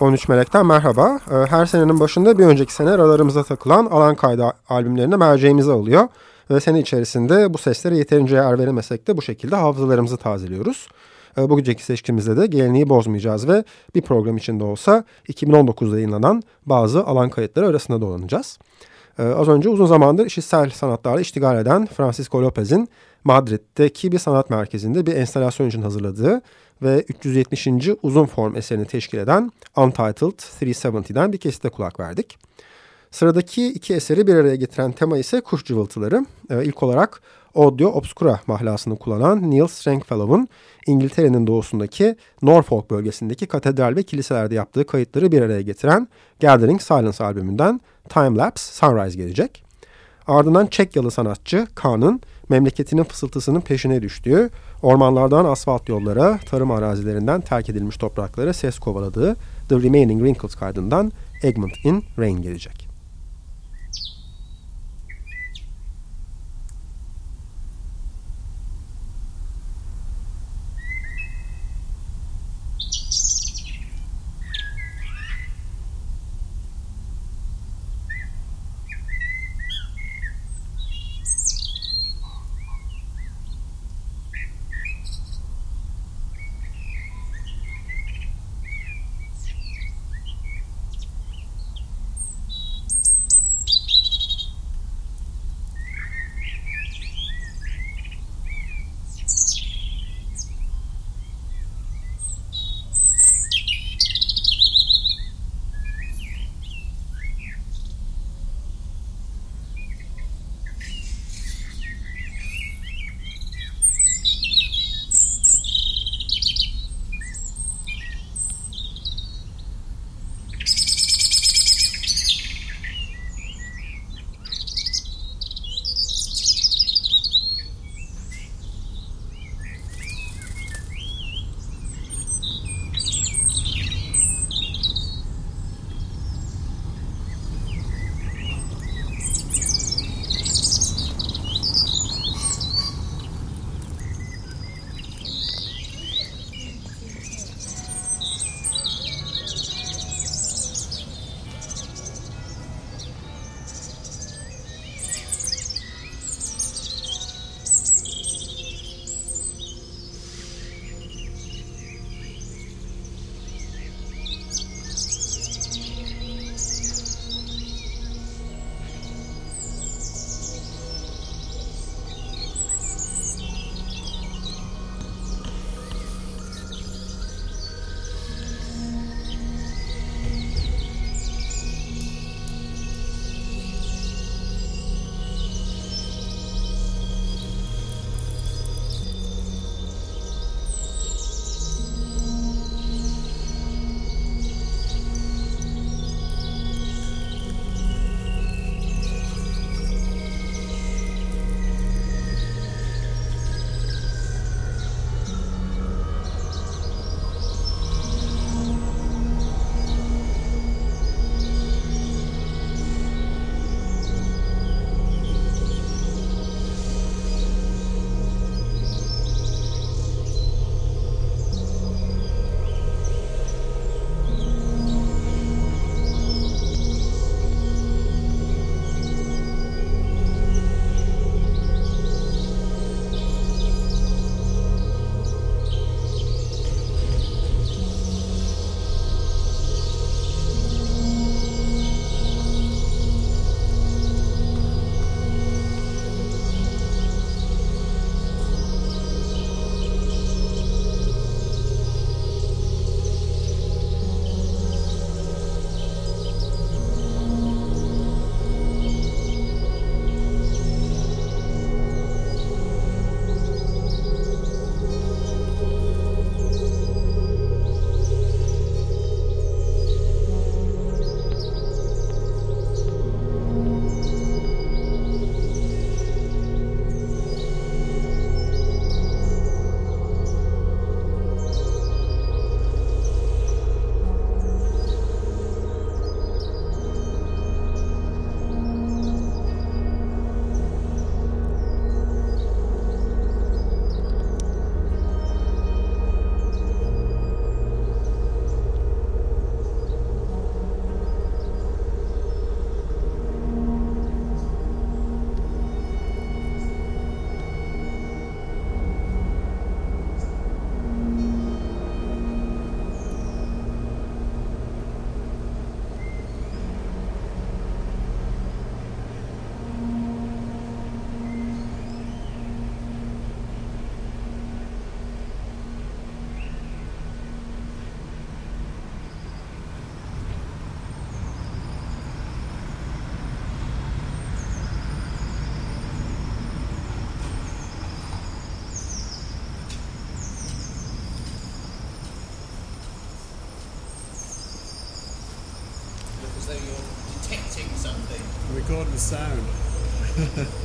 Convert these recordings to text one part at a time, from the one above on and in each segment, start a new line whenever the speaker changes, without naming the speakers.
13 Melek'ten merhaba. Ee, her senenin başında bir önceki sene radarımıza takılan alan kaydı albümlerini merceğimize alıyor. Ve sene içerisinde bu seslere yeterince yer veremesek de bu şekilde hafızalarımızı tazeliyoruz. Ee, bu geceki seçkimizde de geleneği bozmayacağız ve bir program içinde olsa 2019'da yayınlanan bazı alan kayıtları arasında dolanacağız. Ee, az önce uzun zamandır işitsel sanatlarla iştigal eden Francisco Lopez'in Madrid'deki bir sanat merkezinde bir enstalasyon için hazırladığı ve 370. uzun form eserini teşkil eden Untitled 370'den bir kesite kulak verdik. Sıradaki iki eseri bir araya getiren tema ise kuş cıvıltıları. Ee, ilk olarak Audio Obscura mahlasını kullanan Neil Stringfellow'un İngiltere'nin doğusundaki Norfolk bölgesindeki katedral ve kiliselerde yaptığı kayıtları bir araya getiren Gathering Silence albümünden Time Lapse Sunrise gelecek. Ardından Çekyalı sanatçı Kaan'ın memleketinin fısıltısının peşine düştüğü, ormanlardan asfalt yollara, tarım arazilerinden terk edilmiş topraklara ses kovaladığı The Remaining Wrinkles kaydından Egmont in Rain gelecek.
The sound.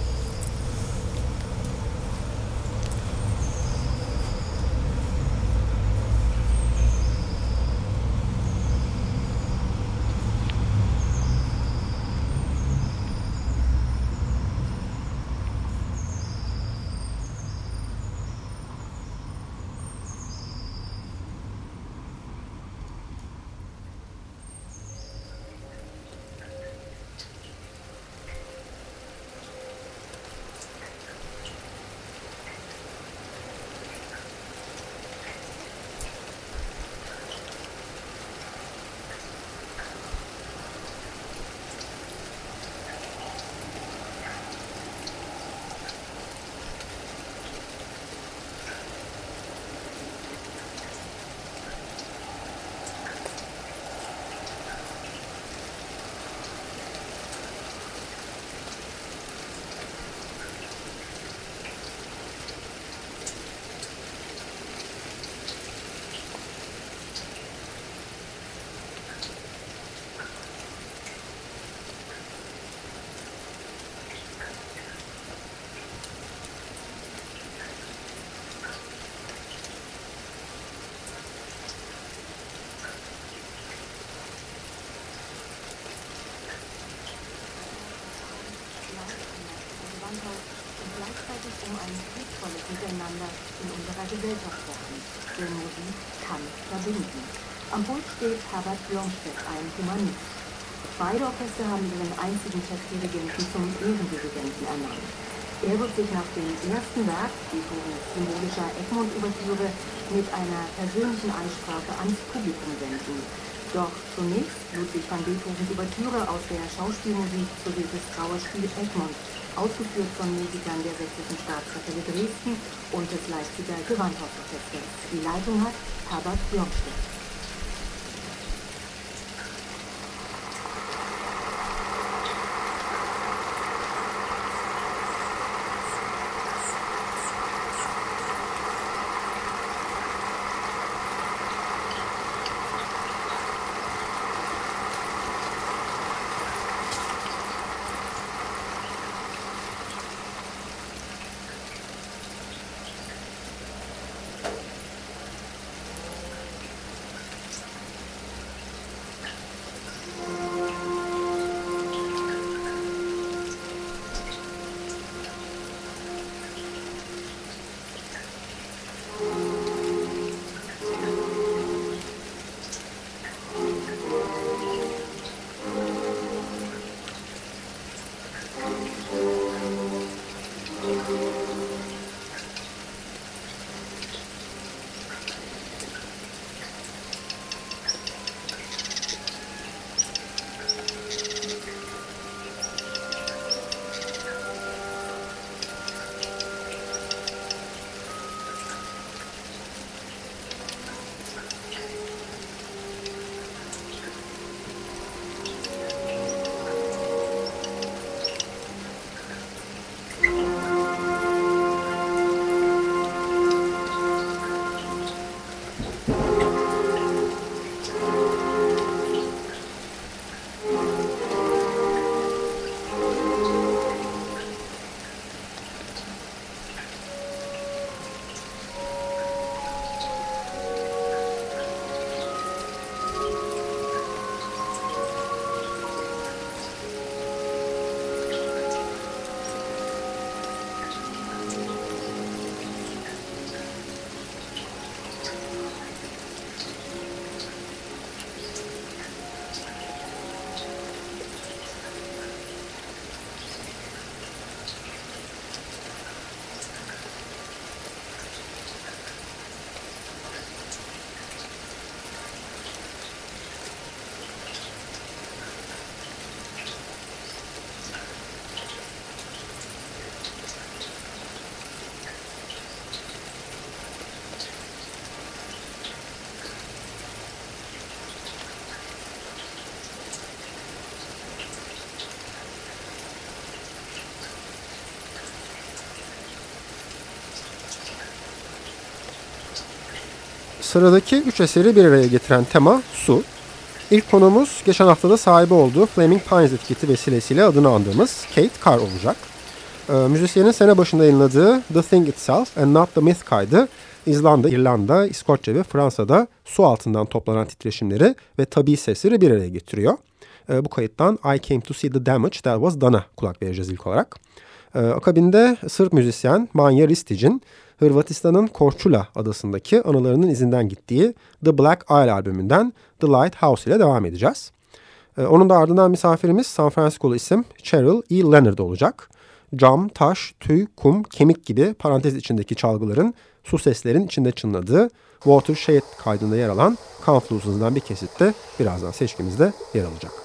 unserer Gesellschaft werben. Denn Musik kann verbinden. Am Pult steht Herbert Björnstedt, ein Humanist. Beide Orchester haben ihren einzigen Chefdirigenten zum Ehrendirigenten ernannt. Er wird sich nach dem ersten Werk, Beethovens symbolischer Egmont-Ouvertüre, mit einer persönlichen Ansprache ans Publikum wenden. Doch zunächst Ludwig van Beethovens Ouvertüre aus der Schauspielmusik zu dieses Trauerspiel Egmont, ausgeführt von Musikern der Sächsischen Staatskapelle Dresden und des Leipziger Gewandhausorchesters. Die Leitung hat Herbert Björnstedt.
Sıradaki üç eseri bir araya getiren tema su. İlk konumuz geçen haftada sahibi olduğu Flaming Pines etiketi vesilesiyle adını andığımız Kate Carr olacak. E, müzisyenin sene başında yayınladığı The Thing Itself and Not The Myth kaydı İzlanda, İrlanda, İskoçya ve Fransa'da su altından toplanan titreşimleri ve tabi sesleri bir araya getiriyor. E, bu kayıttan I Came To See The Damage That Was Done'a kulak vereceğiz ilk olarak. E, akabinde Sırp müzisyen Manja Ristic'in Hırvatistan'ın Korçula adasındaki anılarının izinden gittiği The Black Isle albümünden The Lighthouse ile devam edeceğiz. E, onun da ardından misafirimiz San Francisco'lu isim Cheryl E. Leonard olacak. Cam, taş, tüy, kum, kemik gibi parantez içindeki çalgıların su seslerin içinde çınladığı Watershed kaydında yer alan Confluence'dan bir kesitte birazdan seçkimizde yer alacak.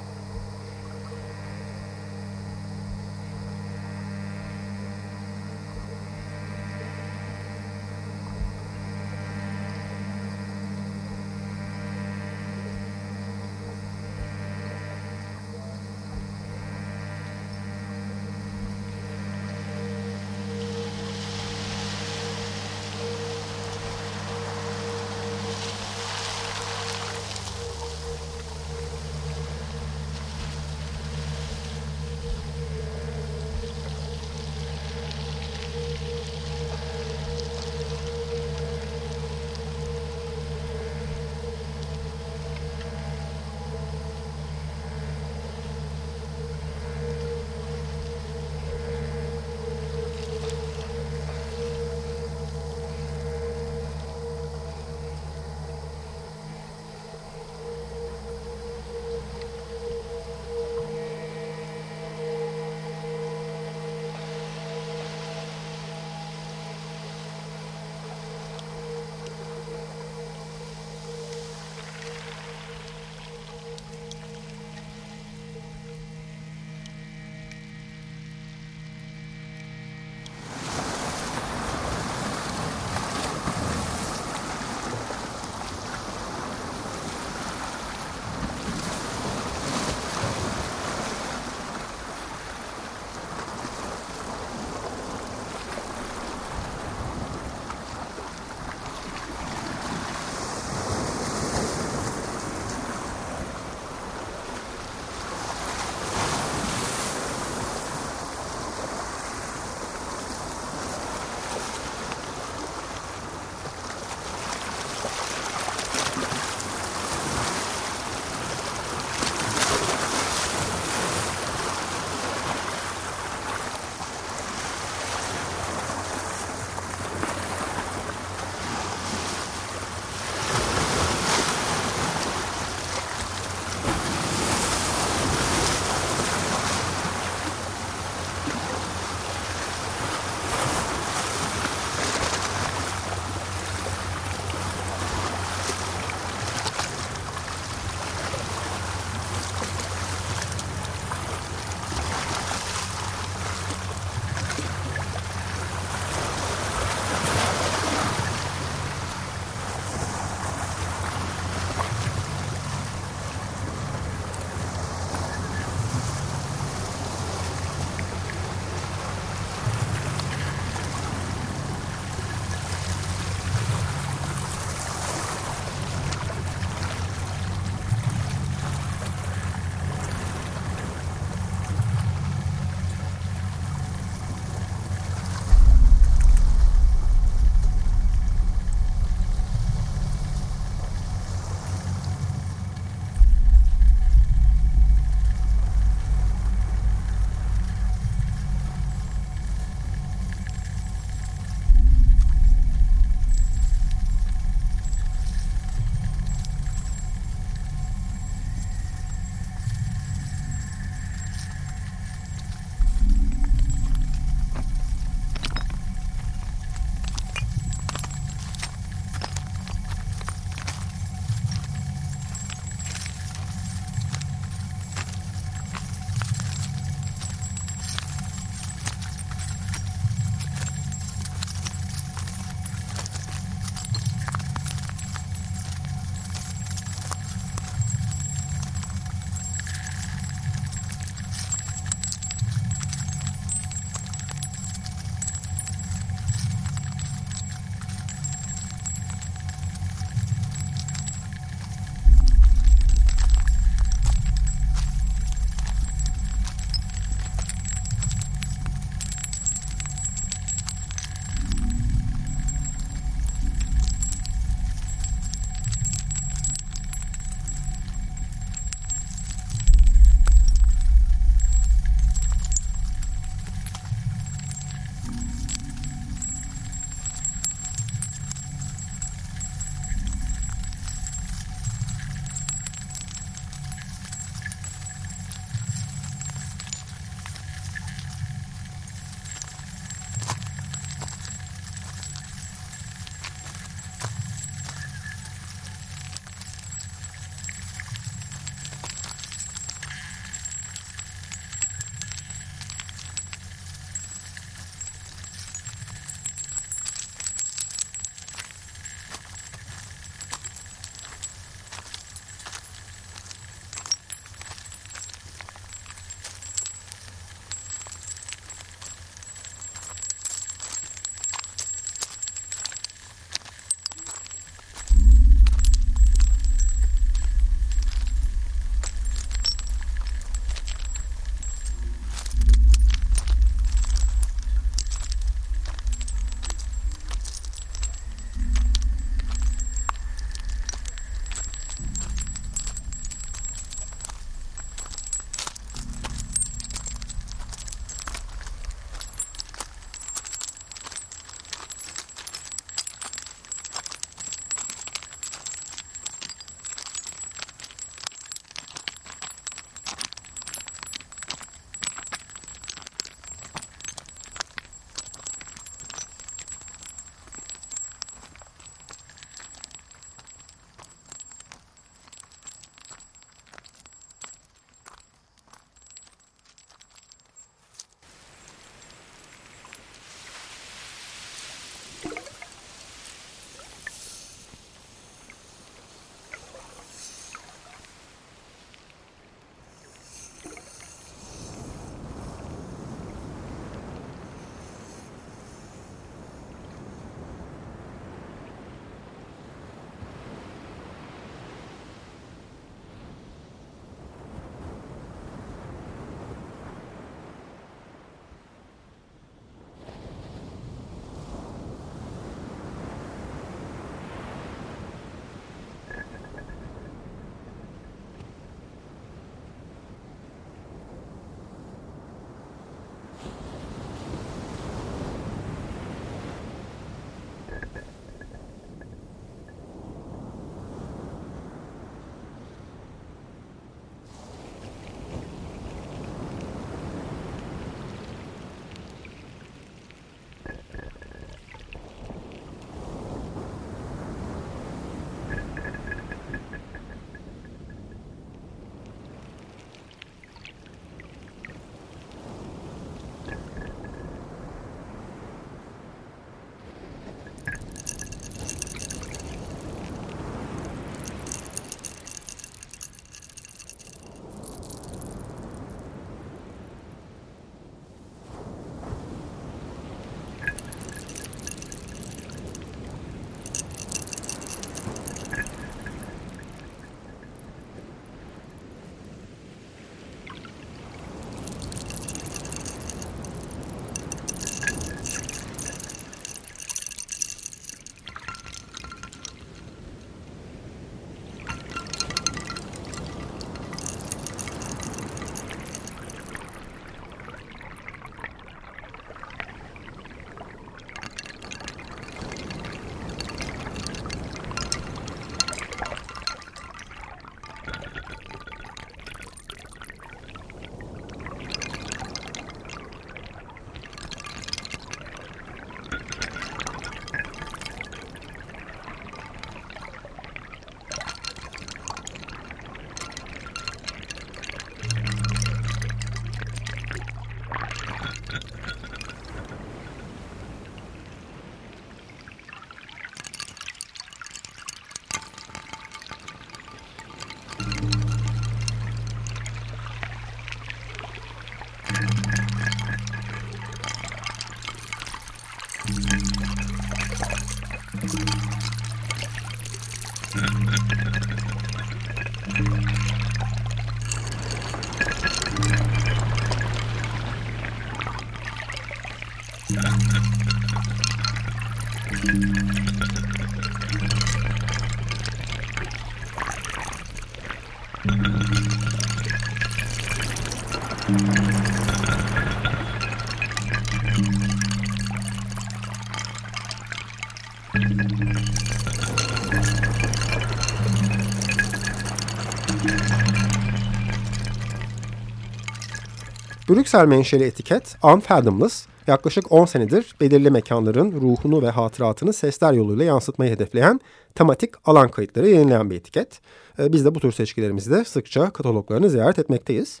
Brüksel menşeli etiket Unfathomless yaklaşık 10 senedir belirli mekanların ruhunu ve hatıratını sesler yoluyla yansıtmayı hedefleyen tematik alan kayıtları yayınlayan bir etiket. Ee, biz de bu tür seçkilerimizde sıkça kataloglarını ziyaret etmekteyiz.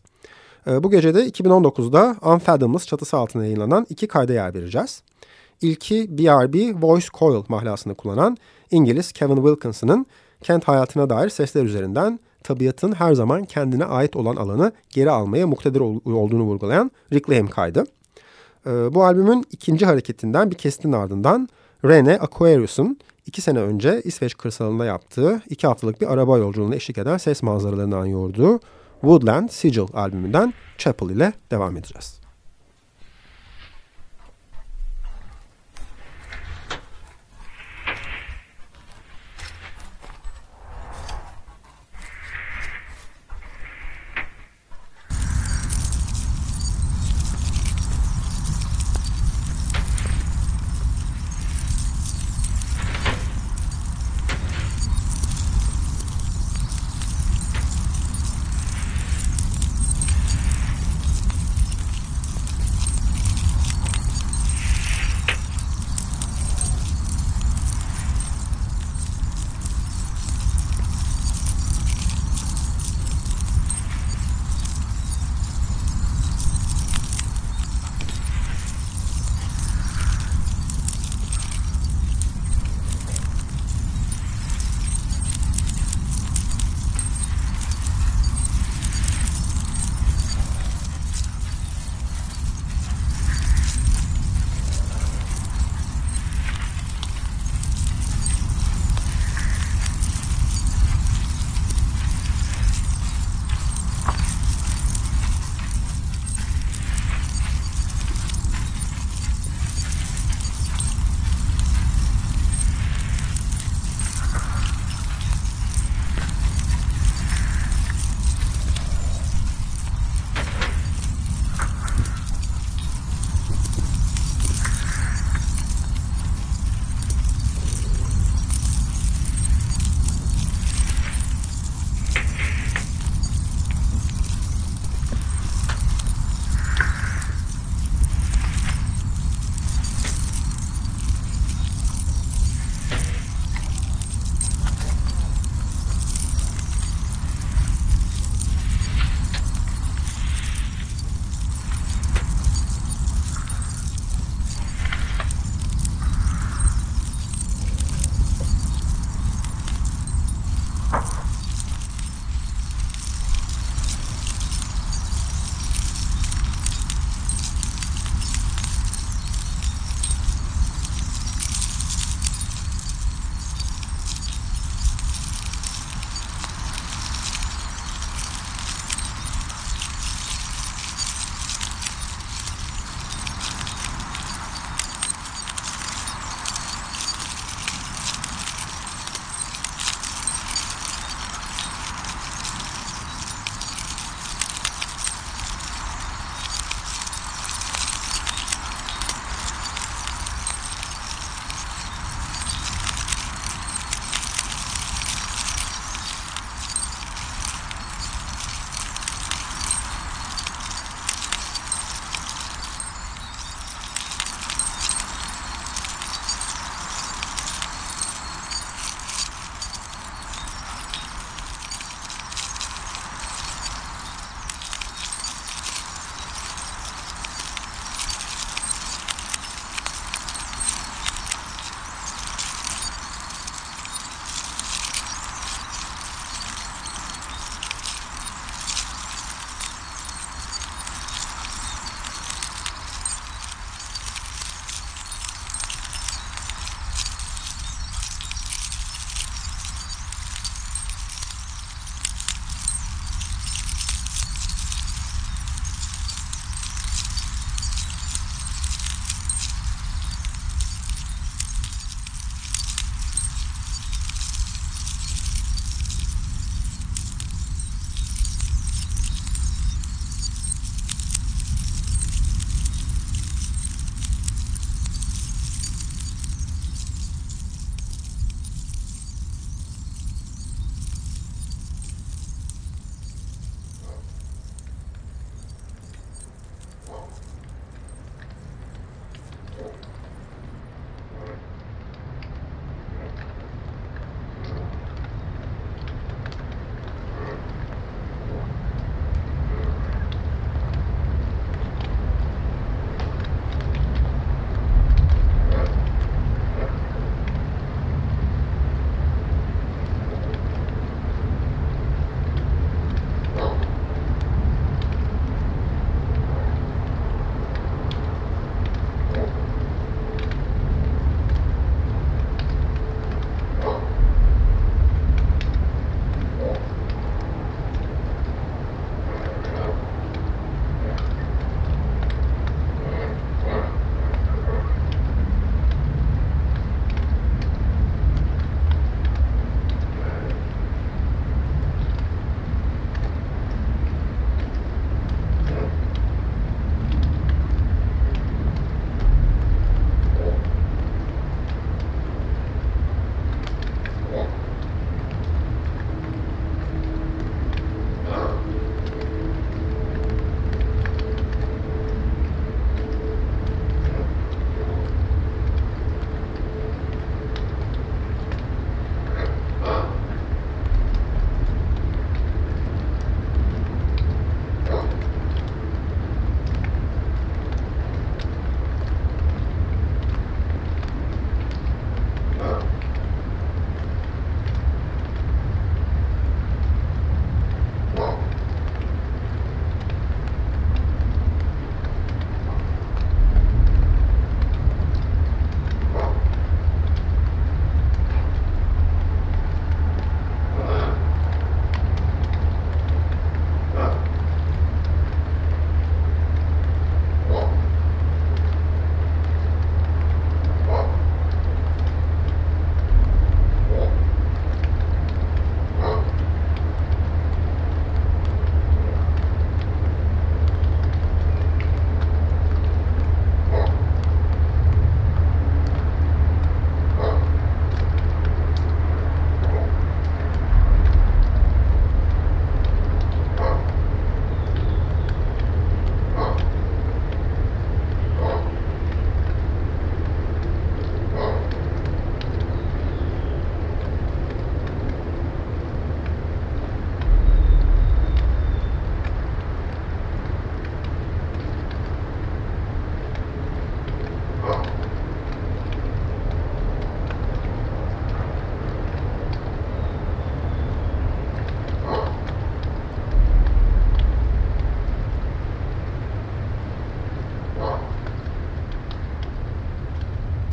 Ee, bu gece de 2019'da Unfathomless çatısı altında yayınlanan iki kayda yer vereceğiz. İlki BRB Voice Coil mahlasını kullanan İngiliz Kevin Wilkinson'ın kent hayatına dair sesler üzerinden tabiatın her zaman kendine ait olan alanı geri almaya muktedir olduğunu vurgulayan Reclaim kaydı. Ee, bu albümün ikinci hareketinden bir kestin ardından Rene Aquarius'un iki sene önce İsveç kırsalında yaptığı iki haftalık bir araba yolculuğuna eşlik eden ses manzaralarından yoğurduğu Woodland Sigil albümünden Chapel ile devam edeceğiz.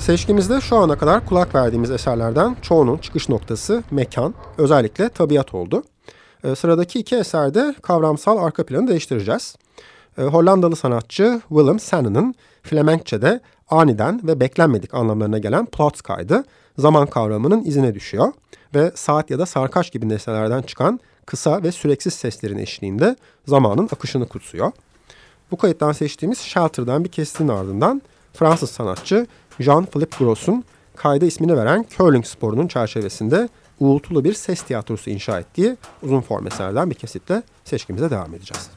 Seçkimizde şu ana kadar kulak verdiğimiz eserlerden çoğunun çıkış noktası mekan, özellikle tabiat oldu. E, sıradaki iki eserde kavramsal arka planı değiştireceğiz. E, Hollandalı sanatçı Willem Sannen'ın Flemenkçe'de aniden ve beklenmedik anlamlarına gelen plots kaydı zaman kavramının izine düşüyor ve saat ya da sarkaç gibi nesnelerden çıkan kısa ve süreksiz seslerin eşliğinde zamanın akışını kutsuyor. Bu kayıttan seçtiğimiz Shelter'dan bir kesitin ardından Fransız sanatçı Jean-Philippe Gross'un kayda ismini veren curling sporunun çerçevesinde uğultulu bir ses tiyatrosu inşa ettiği uzun form eserden bir kesitle seçkimize devam edeceğiz.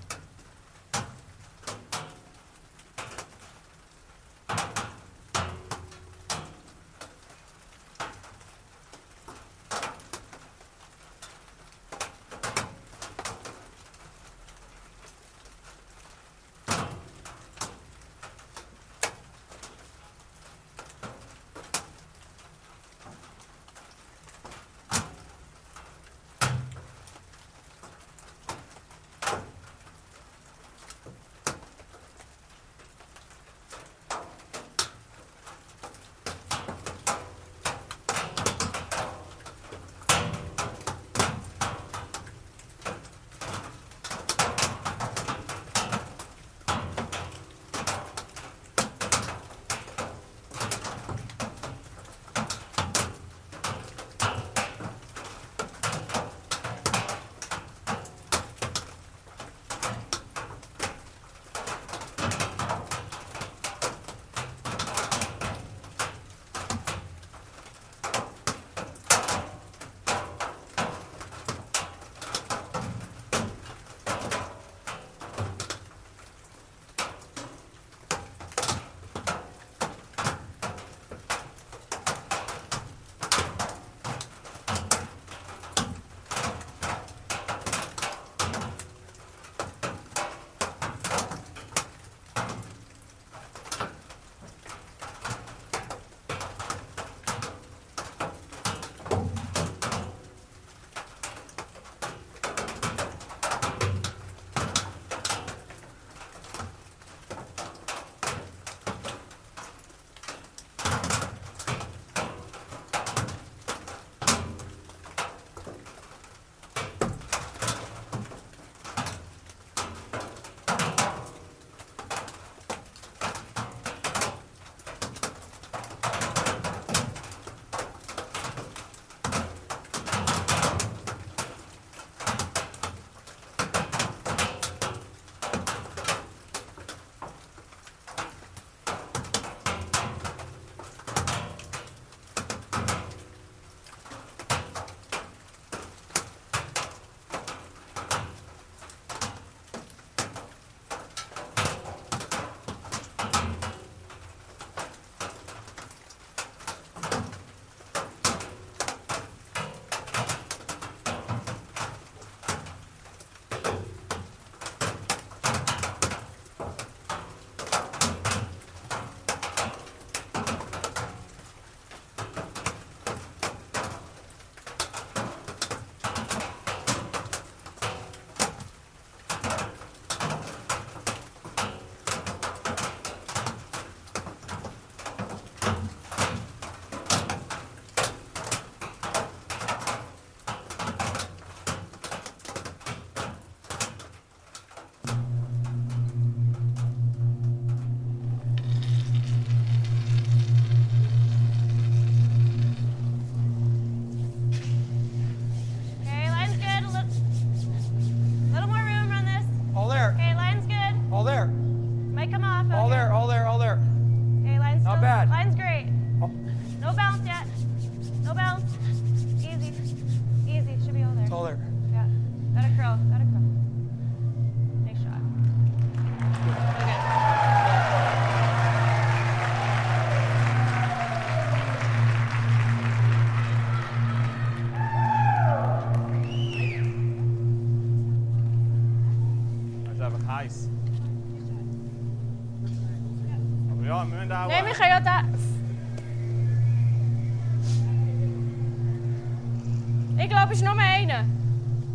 Ik loop eens nog maar heen.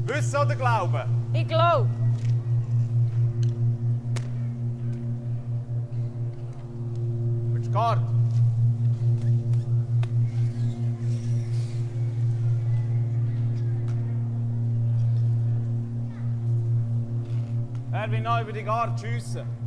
Wissen oder Glauben?
Ich glaube.
Willst du Karte? Er will neu über die Garde schiessen.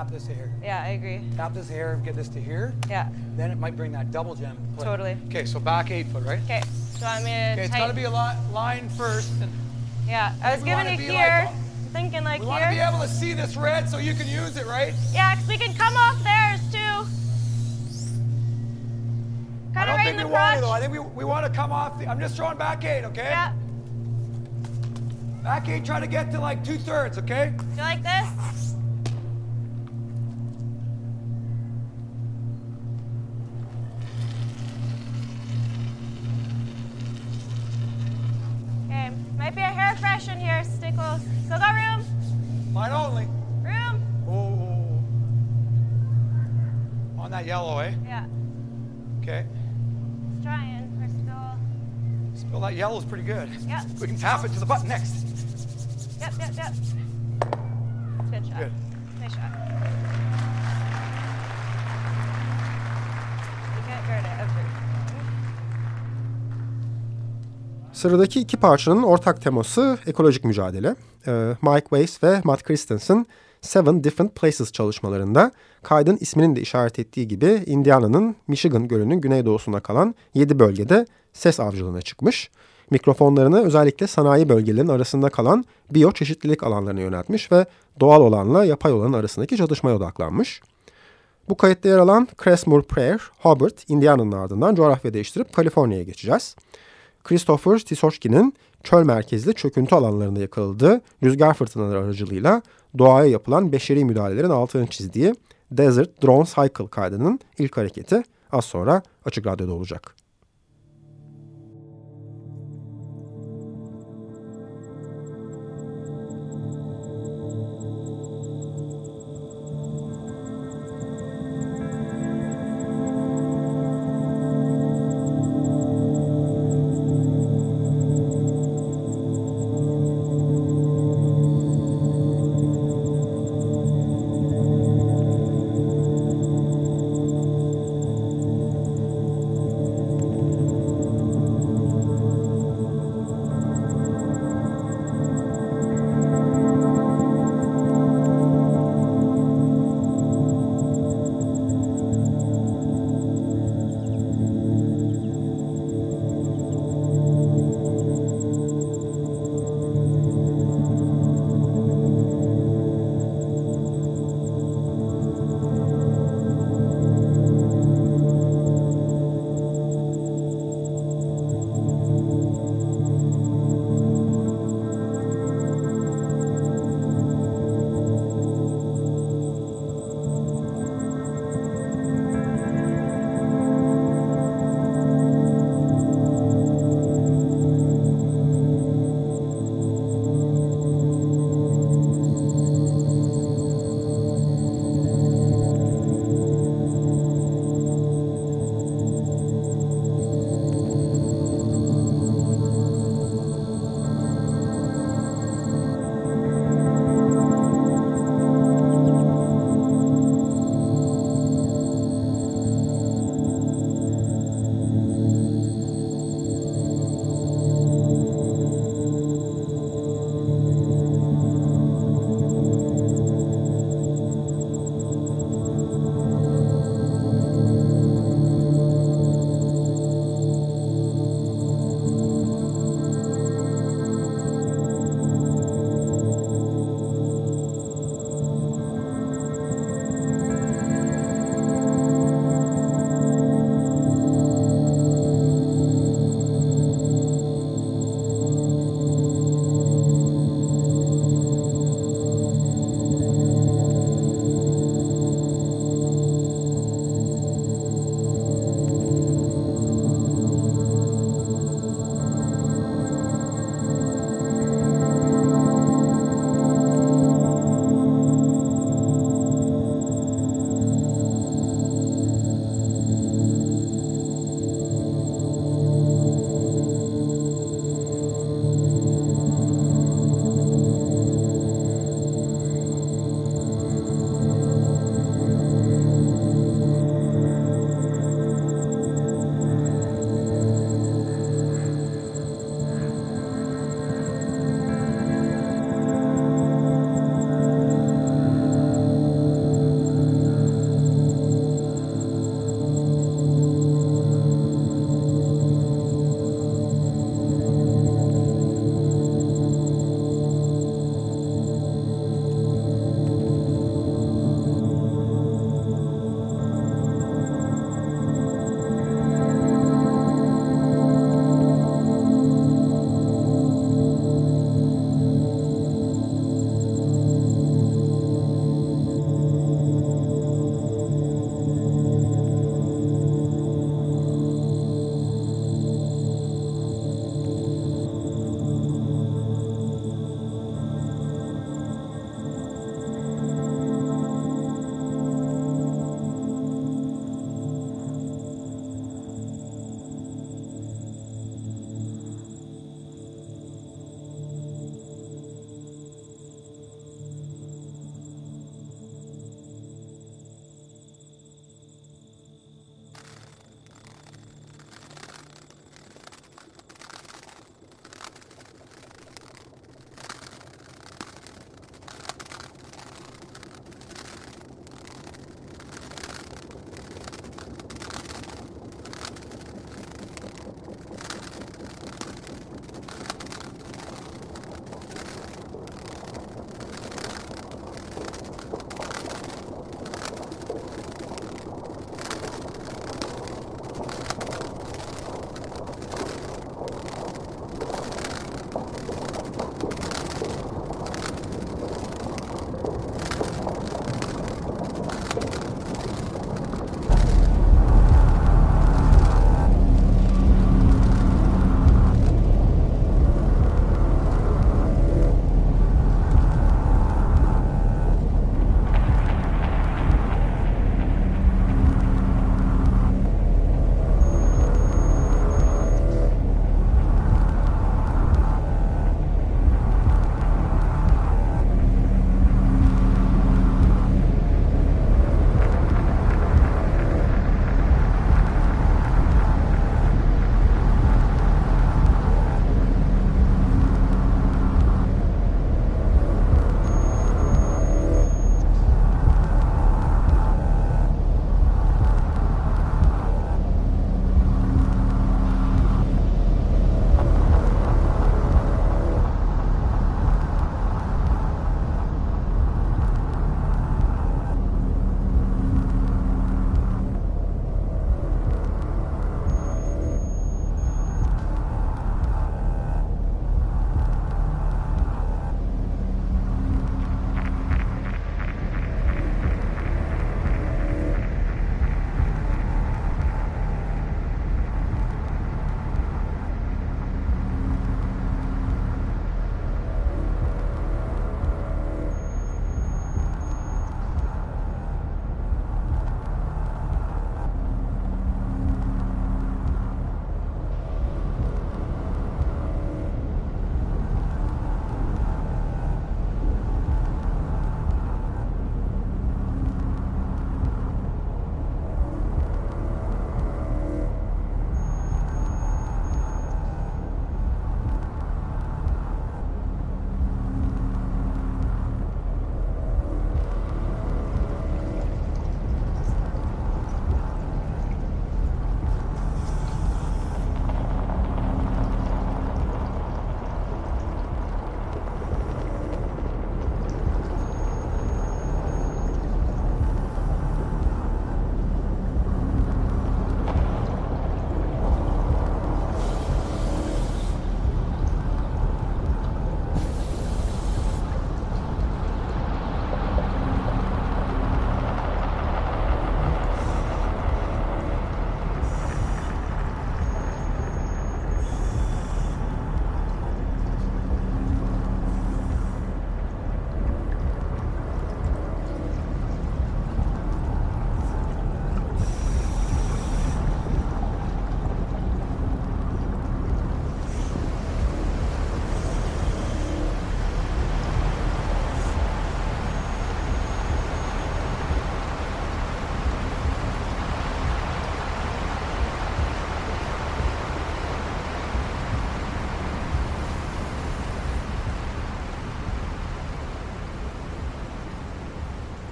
Tap this here.
Yeah, I agree.
Tap this here, get this to here,
Yeah,
then it might bring that double jam into play.
Totally.
Okay, so back eight foot, right?
okay. So I mean,
Okay, it's got to be a li- line first. And
Yeah, I was
we
giving
wanna be
here.
like-
thinking like
we want to be able to see this red so you can use it, right?
Yeah, 'cause we can come off theirs too.
I
Kind of
don't
right
think
in
we
the
want to, though. I think we, we want to come off the. I'm just throwing back eight, okay?
Yeah.
Back eight, try to get to like two thirds, okay?
Do you like this?
That yellow's pretty good.
Yep.
We can tap it to the button next.
Yep. Yep. Yep. Good shot.
Good.
Nice shot. You can't guard it ever.
Sıradaki iki parçanın ortak teması ekolojik mücadele. Ee, Mike Weiss ve Matt Christensen Seven Different Places çalışmalarında kaydın isminin de işaret ettiği gibi Indiana'nın Michigan Gölü'nün güneydoğusunda kalan 7 bölgede ses avcılığına çıkmış. Mikrofonlarını özellikle sanayi bölgelerinin arasında kalan biyoçeşitlilik alanlarına yöneltmiş ve doğal olanla yapay olanın arasındaki çatışmaya odaklanmış. Bu kayıtta yer alan Cressmore Prayer, Hobart, Indiana'nın ardından coğrafya değiştirip Kaliforniya'ya geçeceğiz. Christopher Tisochki'nin çöl merkezli çöküntü alanlarında yakaladığı rüzgar fırtınaları aracılığıyla doğaya yapılan beşeri müdahalelerin altını çizdiği Desert Drone Cycle kaydının ilk hareketi az sonra Açık Radyo'da olacak.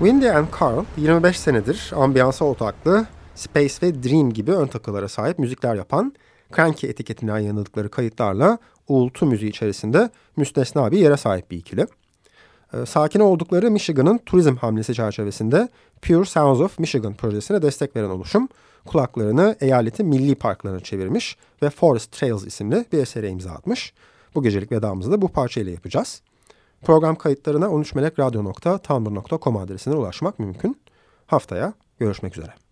Windy and Carl 25 senedir ambiyansa odaklı Space ve Dream gibi ön takılara sahip müzikler yapan Cranky etiketinden yayınladıkları kayıtlarla uğultu müziği içerisinde müstesna bir yere sahip bir ikili. Ee, sakin oldukları Michigan'ın turizm hamlesi çerçevesinde Pure Sounds of Michigan projesine destek veren oluşum kulaklarını eyaletin milli parklarına çevirmiş ve Forest Trails isimli bir esere imza atmış. Bu gecelik vedamızı da bu parçayla yapacağız. Program kayıtlarına 13melekradyo.tumblr.com adresine ulaşmak mümkün. Haftaya görüşmek üzere.